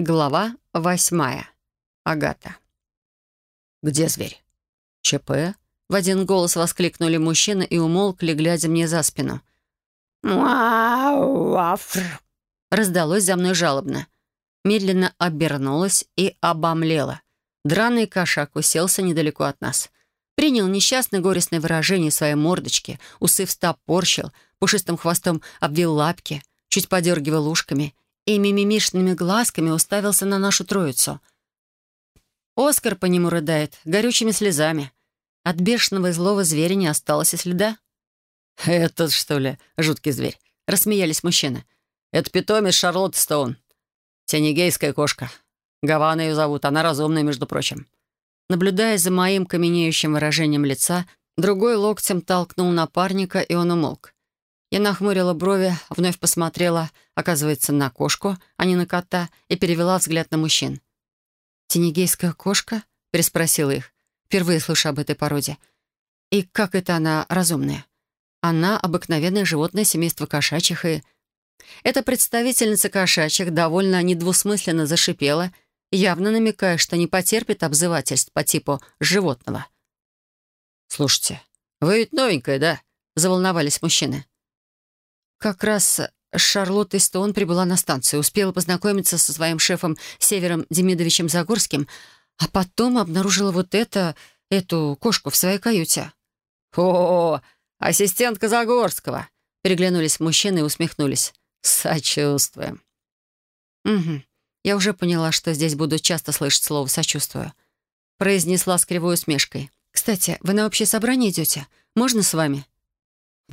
Глава восьмая. Агата. «Где зверь?» «ЧП?» В один голос воскликнули мужчины и умолкли, глядя мне за спину. «Муафр!» Раздалось за мной жалобно. Медленно обернулась и обомлела. Драный кошак уселся недалеко от нас. Принял несчастное горестное выражение своей мордочки, усы встопорщил, пушистым хвостом обвил лапки, чуть подергивал ушками и мимимишными глазками уставился на нашу троицу. Оскар по нему рыдает, горючими слезами. От бешеного и злого зверя не осталось и следа. «Этот, что ли, жуткий зверь?» — рассмеялись мужчины. «Это питомец Шарлотт Стоун. Тенегейская кошка. Гавана ее зовут, она разумная, между прочим». Наблюдая за моим каменеющим выражением лица, другой локтем толкнул напарника, и он умолк. Я нахмурила брови, вновь посмотрела, оказывается, на кошку, а не на кота, и перевела взгляд на мужчин. «Тенегейская кошка?» — переспросила их. Впервые слышу об этой породе. «И как это она разумная?» «Она — обыкновенное животное семейства кошачьих и...» Эта представительница кошачьих довольно недвусмысленно зашипела, явно намекая, что не потерпит обзывательств по типу «животного». «Слушайте, вы ведь новенькая, да?» — заволновались мужчины. Как раз Шарлотта Стоун прибыла на станцию, успела познакомиться со своим шефом Севером Демидовичем Загорским, а потом обнаружила вот это, эту кошку в своей каюте. «О, ассистентка Загорского!» Переглянулись мужчины и усмехнулись. «Сочувствуем». «Угу. Я уже поняла, что здесь буду часто слышать слово «сочувствую». Произнесла с кривой усмешкой. «Кстати, вы на общее собрание идете? Можно с вами?»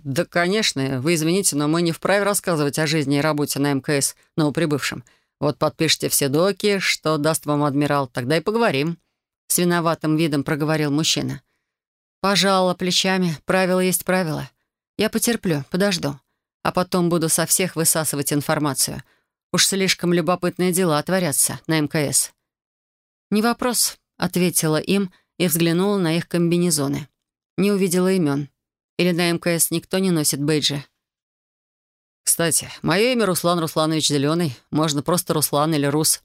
«Да, конечно. Вы извините, но мы не вправе рассказывать о жизни и работе на МКС новоприбывшим. Вот подпишите все доки, что даст вам адмирал, тогда и поговорим». С виноватым видом проговорил мужчина. Пожала плечами. Правило есть правило. Я потерплю, подожду. А потом буду со всех высасывать информацию. Уж слишком любопытные дела творятся на МКС». «Не вопрос», — ответила им и взглянула на их комбинезоны. Не увидела имен. Или на МКС никто не носит бейджи? «Кстати, мое имя Руслан Русланович Зеленый. Можно просто Руслан или Рус.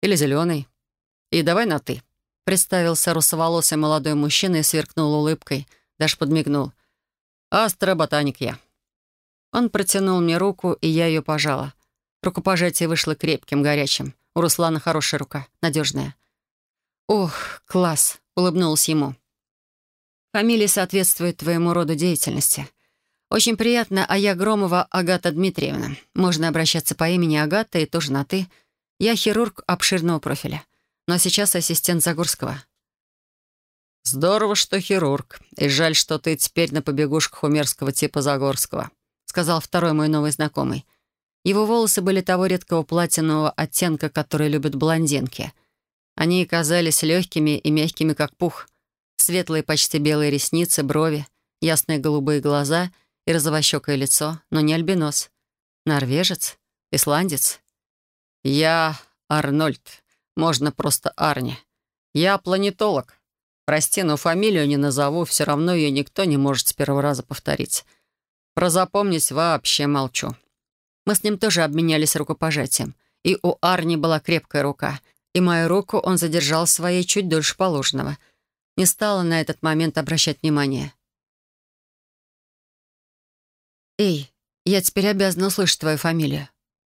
Или Зеленый. И давай на «ты». Представился русоволосый молодой мужчина и сверкнул улыбкой. Даже подмигнул. «Астроботаник я». Он протянул мне руку, и я ее пожала. Рукопожатие вышло крепким, горячим. У Руслана хорошая рука, надежная. «Ох, класс!» — улыбнулась ему. Фамилия соответствует твоему роду деятельности. Очень приятно, а я Громова Агата Дмитриевна. Можно обращаться по имени Агата и тоже на «ты». Я хирург обширного профиля, но сейчас ассистент Загорского». «Здорово, что хирург. И жаль, что ты теперь на побегушках у мерзкого типа Загорского», сказал второй мой новый знакомый. Его волосы были того редкого платинового оттенка, который любят блондинки. Они казались легкими и мягкими, как пух. Светлые, почти белые ресницы, брови, ясные голубые глаза и розовощекое лицо, но не альбинос. Норвежец? Исландец? «Я Арнольд. Можно просто Арни. Я планетолог. Прости, но фамилию не назову, все равно ее никто не может с первого раза повторить. Про запомнить вообще молчу». Мы с ним тоже обменялись рукопожатием. И у Арни была крепкая рука, и мою руку он задержал своей чуть дольше положенного — не стала на этот момент обращать внимания. «Эй, я теперь обязана услышать твою фамилию.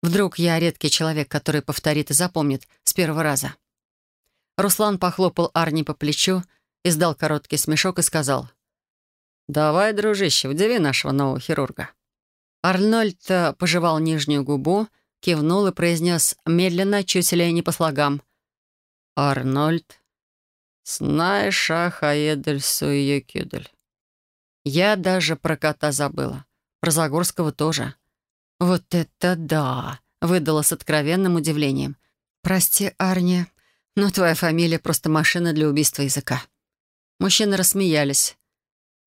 Вдруг я редкий человек, который повторит и запомнит с первого раза». Руслан похлопал Арни по плечу, издал короткий смешок и сказал. «Давай, дружище, удиви нашего нового хирурга». Арнольд э, пожевал нижнюю губу, кивнул и произнес медленно, чуть ли не по слогам. «Арнольд знаешь, Ахаедель Суекюдель. Я даже про кота забыла. Про Загорского тоже. «Вот это да!» — выдала с откровенным удивлением. «Прости, Арни, но твоя фамилия просто машина для убийства языка». Мужчины рассмеялись.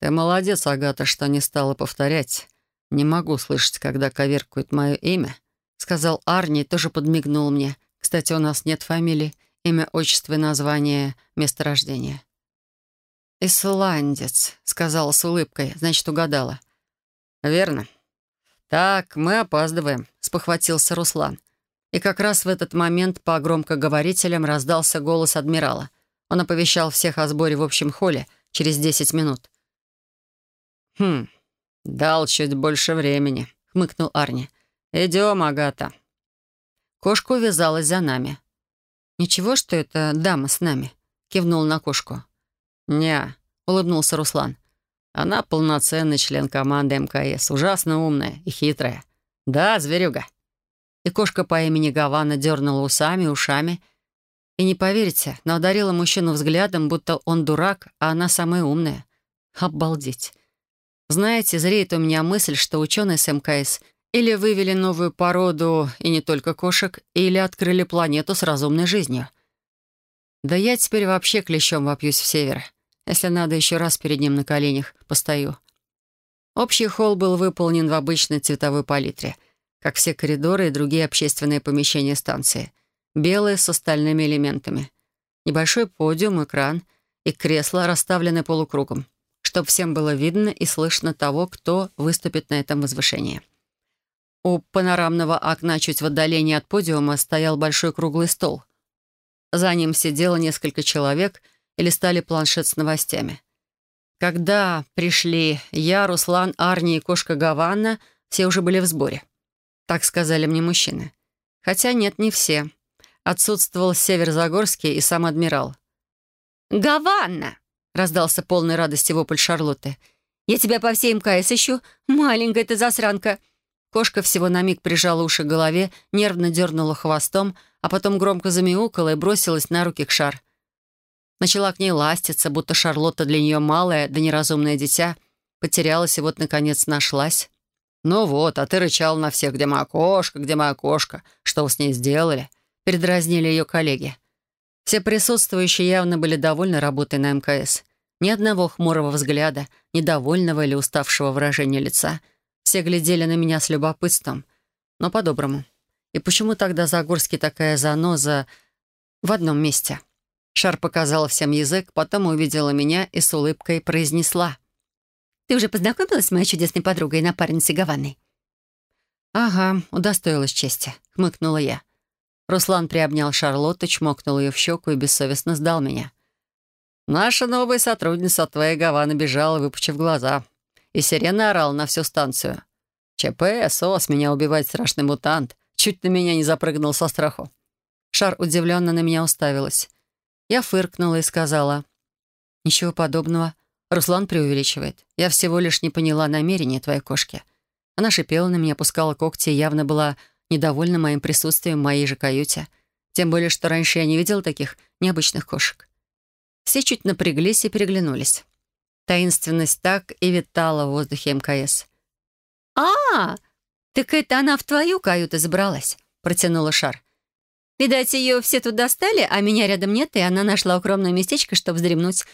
«Ты молодец, Агата, что не стала повторять. Не могу слышать, когда коверкуют мое имя», — сказал Арни и тоже подмигнул мне. «Кстати, у нас нет фамилии. Имя, отчество и название, место рождения. «Исландец», — сказала с улыбкой, значит, угадала. «Верно. Так, мы опаздываем», — спохватился Руслан. И как раз в этот момент по громкоговорителям раздался голос адмирала. Он оповещал всех о сборе в общем холле через 10 минут. «Хм, дал чуть больше времени», — хмыкнул Арни. «Идем, Агата». Кошка увязалась за нами. «Ничего, что это дама с нами?» — кивнул на кошку. «Не», — улыбнулся Руслан. «Она полноценный член команды МКС, ужасно умная и хитрая. Да, зверюга». И кошка по имени Гавана дернула усами, ушами. И не поверите, но одарила мужчину взглядом, будто он дурак, а она самая умная. Обалдеть. Знаете, зреет у меня мысль, что ученые с МКС или вывели новую породу, и не только кошек, или открыли планету с разумной жизнью. Да я теперь вообще клещом вопьюсь в север. Если надо, еще раз перед ним на коленях постою. Общий холл был выполнен в обычной цветовой палитре, как все коридоры и другие общественные помещения станции. Белые с остальными элементами. Небольшой подиум, экран и кресла расставлены полукругом чтобы всем было видно и слышно того, кто выступит на этом возвышении. У панорамного окна чуть в отдалении от подиума стоял большой круглый стол. За ним сидело несколько человек и листали планшет с новостями. Когда пришли я, Руслан, Арни и кошка Гаванна, все уже были в сборе. Так сказали мне мужчины. Хотя нет, не все. Отсутствовал Северзагорский и сам адмирал. «Гаванна!» раздался полный радости вопль Шарлотты. «Я тебя по всей МКС ищу, маленькая ты засранка!» Кошка всего на миг прижала уши к голове, нервно дернула хвостом, а потом громко замяукала и бросилась на руки к шар. Начала к ней ластиться, будто Шарлотта для нее малое да неразумное дитя. Потерялась и вот, наконец, нашлась. «Ну вот, а ты рычал на всех, где моя кошка, где моя кошка? Что вы с ней сделали?» Передразнили ее коллеги. Все присутствующие явно были довольны работой на МКС. Ни одного хмурого взгляда, недовольного или уставшего выражения лица. Все глядели на меня с любопытством, но по-доброму. И почему тогда Загорский такая заноза в одном месте? Шар показала всем язык, потом увидела меня и с улыбкой произнесла. «Ты уже познакомилась с моей чудесной подругой и напарницей Гаванной?» «Ага, удостоилась чести», — хмыкнула я. Руслан приобнял Шарлотту, чмокнул ее в щеку и бессовестно сдал меня. «Наша новая сотрудница от твоей Гаваны бежала, выпучив глаза. И сирена орала на всю станцию. ЧП, СОС, меня убивает страшный мутант. Чуть на меня не запрыгнул со страху». Шар удивленно на меня уставилась. Я фыркнула и сказала. «Ничего подобного. Руслан преувеличивает. Я всего лишь не поняла намерения твоей кошки. Она шипела на меня, пускала когти и явно была недовольна моим присутствием в моей же каюте. Тем более, что раньше я не видел таких необычных кошек. Все чуть напряглись и переглянулись. Таинственность так и витала в воздухе МКС. «А, так это она в твою каюту забралась», — протянула шар. «Видать, ее все тут достали, а меня рядом нет, и она нашла укромное местечко, чтобы вздремнуть.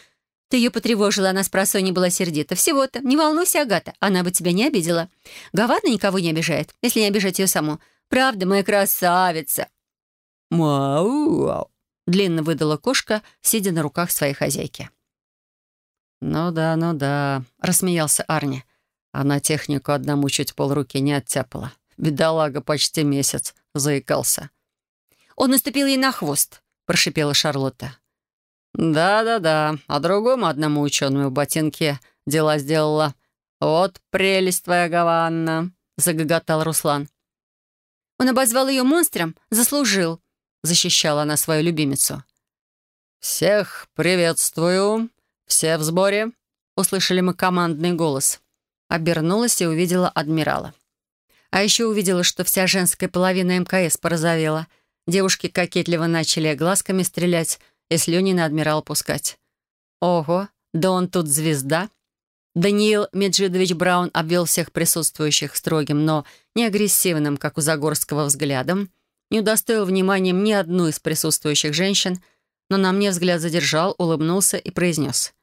Ты ее потревожила, она с просонья была сердита. Всего-то. Не волнуйся, Агата, она бы тебя не обидела. Гавана никого не обижает, если не обижать ее саму. Правда, моя красавица!» «Мау!» — длинно выдала кошка, сидя на руках своей хозяйки. «Ну да, ну да», — рассмеялся Арни. Она технику одному чуть полруки не оттяпала. Бедолага почти месяц заикался. «Он наступил ей на хвост», — прошипела Шарлотта. «Да-да-да, а другому одному ученому в ботинке дела сделала. Вот прелесть твоя, Гаванна», — загоготал Руслан. Он обозвал ее монстром, заслужил», — защищала она свою любимицу. «Всех приветствую! Все в сборе!» — услышали мы командный голос. Обернулась и увидела адмирала. А еще увидела, что вся женская половина МКС порозовела. Девушки кокетливо начали глазками стрелять и слюни на адмирала пускать. «Ого, да он тут звезда!» Даниил Меджидович Браун обвел всех присутствующих строгим, но не агрессивным, как у Загорского, взглядом, не удостоил вниманием ни одну из присутствующих женщин, но на мне взгляд задержал, улыбнулся и произнес.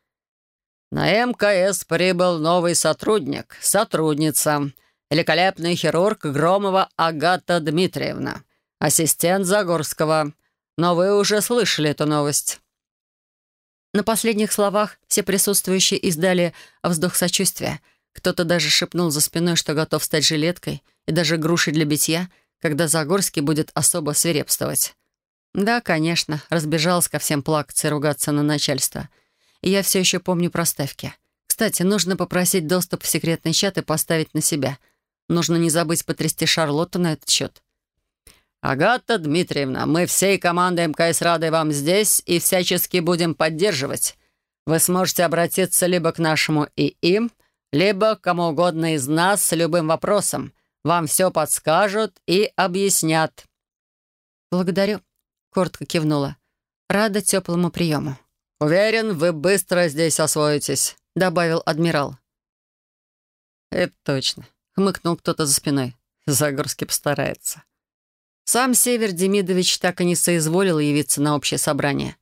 «На МКС прибыл новый сотрудник, сотрудница, великолепный хирург Громова Агата Дмитриевна, ассистент Загорского. Но вы уже слышали эту новость». На последних словах все присутствующие издали вздох сочувствия. Кто-то даже шепнул за спиной, что готов стать жилеткой и даже грушей для битья, когда Загорский будет особо свирепствовать. Да, конечно, разбежалась ко всем плакаться и ругаться на начальство. И я все еще помню проставки. Кстати, нужно попросить доступ в секретный чат и поставить на себя. Нужно не забыть потрясти Шарлотту на этот счет. «Агата Дмитриевна, мы всей командой МКС рады вам здесь и всячески будем поддерживать. Вы сможете обратиться либо к нашему ИИ, либо к кому угодно из нас с любым вопросом. Вам все подскажут и объяснят». «Благодарю», — коротко кивнула. «Рада теплому приему». «Уверен, вы быстро здесь освоитесь», — добавил адмирал. «Это точно», — хмыкнул кто-то за спиной. Загорский постарается. Сам Север Демидович так и не соизволил явиться на общее собрание.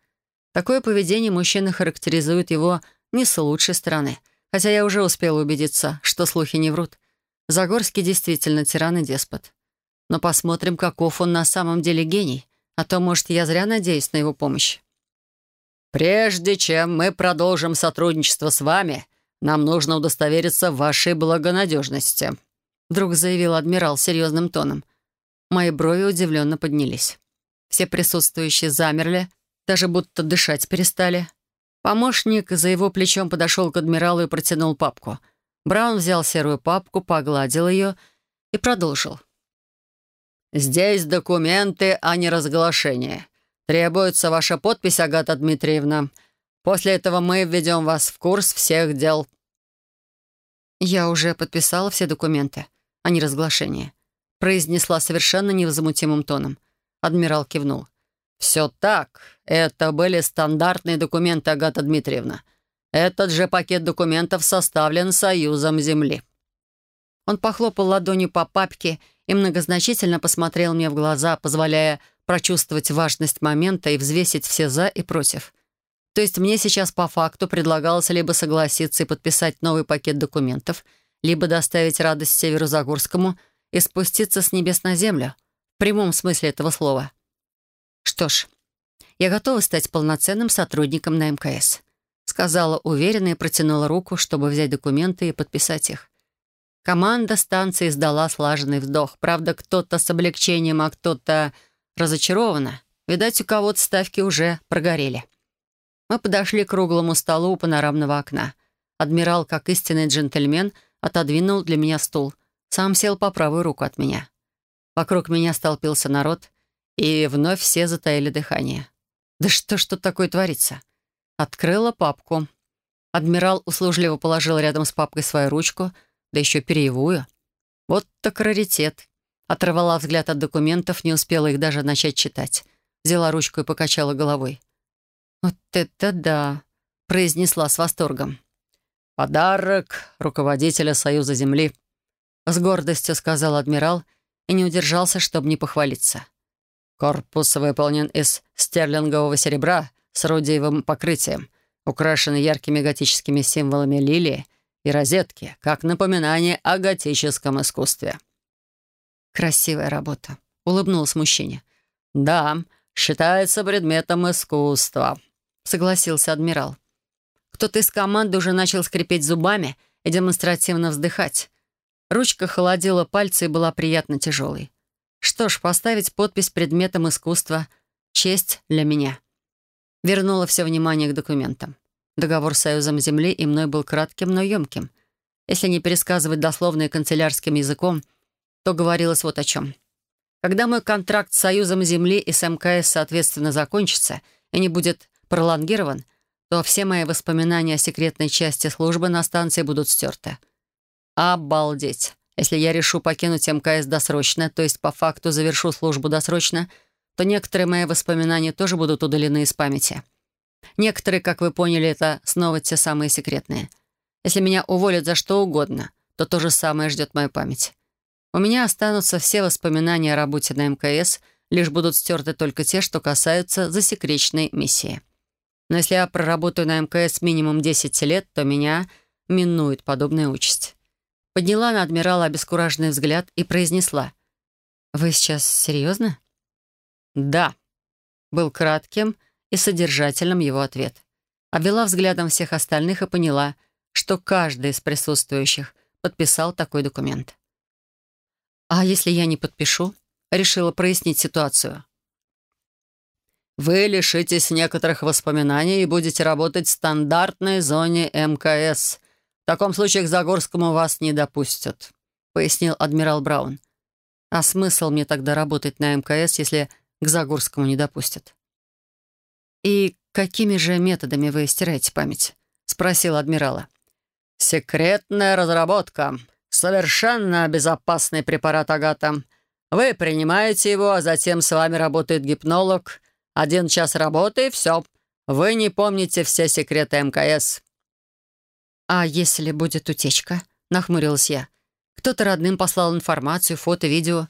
Такое поведение мужчины характеризует его не с лучшей стороны, хотя я уже успела убедиться, что слухи не врут. Загорский действительно тиран и деспот. Но посмотрим, каков он на самом деле гений, а то, может, я зря надеюсь на его помощь. «Прежде чем мы продолжим сотрудничество с вами, нам нужно удостовериться в вашей благонадежности», вдруг заявил адмирал серьезным тоном. Мои брови удивленно поднялись. Все присутствующие замерли, даже будто дышать перестали. Помощник за его плечом подошел к адмиралу и протянул папку. Браун взял серую папку, погладил ее и продолжил. «Здесь документы о неразглашении. Требуется ваша подпись, Агата Дмитриевна. После этого мы введем вас в курс всех дел». «Я уже подписала все документы о неразглашении», произнесла совершенно невозмутимым тоном. Адмирал кивнул. «Все так. Это были стандартные документы, Агата Дмитриевна. Этот же пакет документов составлен Союзом Земли». Он похлопал ладонью по папке и многозначительно посмотрел мне в глаза, позволяя прочувствовать важность момента и взвесить все «за» и «против». То есть мне сейчас по факту предлагалось либо согласиться и подписать новый пакет документов, либо доставить радость Северо-Загорскому и спуститься с небес на землю, в прямом смысле этого слова. Что ж, я готова стать полноценным сотрудником на МКС, сказала уверенно и протянула руку, чтобы взять документы и подписать их. Команда станции издала слаженный вздох. Правда, кто-то с облегчением, а кто-то Разочарована. Видать, у кого-то ставки уже прогорели. Мы подошли к круглому столу у панорамного окна. Адмирал, как истинный джентльмен, отодвинул для меня стул. Сам сел по правую руку от меня. Вокруг меня столпился народ, и вновь все затаили дыхание. Да что ж тут такое творится? Открыла папку. Адмирал услужливо положил рядом с папкой свою ручку, да еще перьевую. Вот так раритет. Оторвала взгляд от документов, не успела их даже начать читать. Взяла ручку и покачала головой. «Вот это да!» — произнесла с восторгом. «Подарок руководителя Союза Земли», — с гордостью сказал адмирал и не удержался, чтобы не похвалиться. «Корпус выполнен из стерлингового серебра с рудиевым покрытием, украшенный яркими готическими символами лилии и розетки, как напоминание о готическом искусстве». «Красивая работа», — улыбнулась мужчине. «Да, считается предметом искусства», — согласился адмирал. Кто-то из команды уже начал скрипеть зубами и демонстративно вздыхать. Ручка холодила пальцы и была приятно тяжелой. Что ж, поставить подпись предметом искусства — честь для меня. Вернула все внимание к документам. Договор с Союзом Земли и мной был кратким, но емким. Если не пересказывать дословно и канцелярским языком — то говорилось вот о чем. Когда мой контракт с Союзом Земли и с МКС, соответственно, закончится и не будет пролонгирован, то все мои воспоминания о секретной части службы на станции будут стерты. Обалдеть! Если я решу покинуть МКС досрочно, то есть по факту завершу службу досрочно, то некоторые мои воспоминания тоже будут удалены из памяти. Некоторые, как вы поняли, это снова те самые секретные. Если меня уволят за что угодно, то то же самое ждет мою память. У меня останутся все воспоминания о работе на МКС, лишь будут стерты только те, что касаются засекреченной миссии. Но если я проработаю на мкс минимум 10 лет, то меня минует подобная участь. Подняла на адмирала обескураженный взгляд и произнесла. «Вы сейчас серьезно?» «Да», — был кратким и содержательным его ответ. Обвела взглядом всех остальных и поняла, что каждый из присутствующих подписал такой документ. «А если я не подпишу?» решила прояснить ситуацию. «Вы лишитесь некоторых воспоминаний и будете работать в стандартной зоне МКС. В таком случае к Загорскому вас не допустят», — пояснил адмирал Браун. «А смысл мне тогда работать на МКС, если к Загорскому не допустят?» «И какими же методами вы стираете память?» — спросил адмирала. «Секретная разработка. Совершенно безопасный препарат Агата. Вы принимаете его, а затем с вами работает гипнолог. Один час работы и все. Вы не помните все секреты МКС». «А если будет утечка?» — нахмурилась я. «Кто-то родным послал информацию, фото, видео».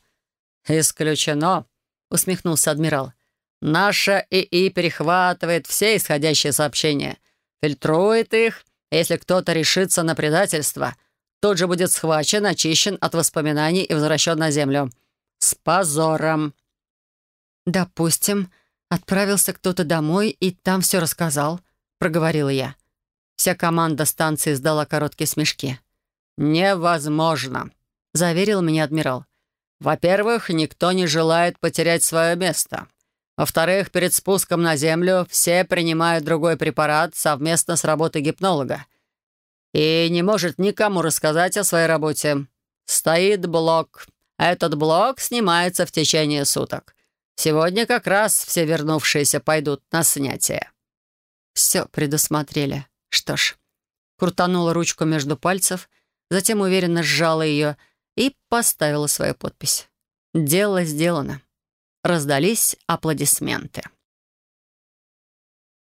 «Исключено», — усмехнулся адмирал. «Наша ИИ перехватывает все исходящие сообщения, фильтрует их если кто-то решится на предательство, тут же будет схвачен, очищен от воспоминаний и возвращен на землю. С позором. «Допустим, отправился кто-то домой и там все рассказал», — проговорила я. Вся команда станции сдала короткие смешки. «Невозможно», — заверил меня адмирал. «Во-первых, никто не желает потерять свое место. Во-вторых, перед спуском на Землю все принимают другой препарат совместно с работой гипнолога. И не может никому рассказать о своей работе. Стоит блок. Этот блок снимается в течение суток. Сегодня как раз все вернувшиеся пойдут на снятие. Все предусмотрели. Что ж, крутанула ручку между пальцев, затем уверенно сжала ее и поставила свою подпись. Дело сделано. Раздались аплодисменты.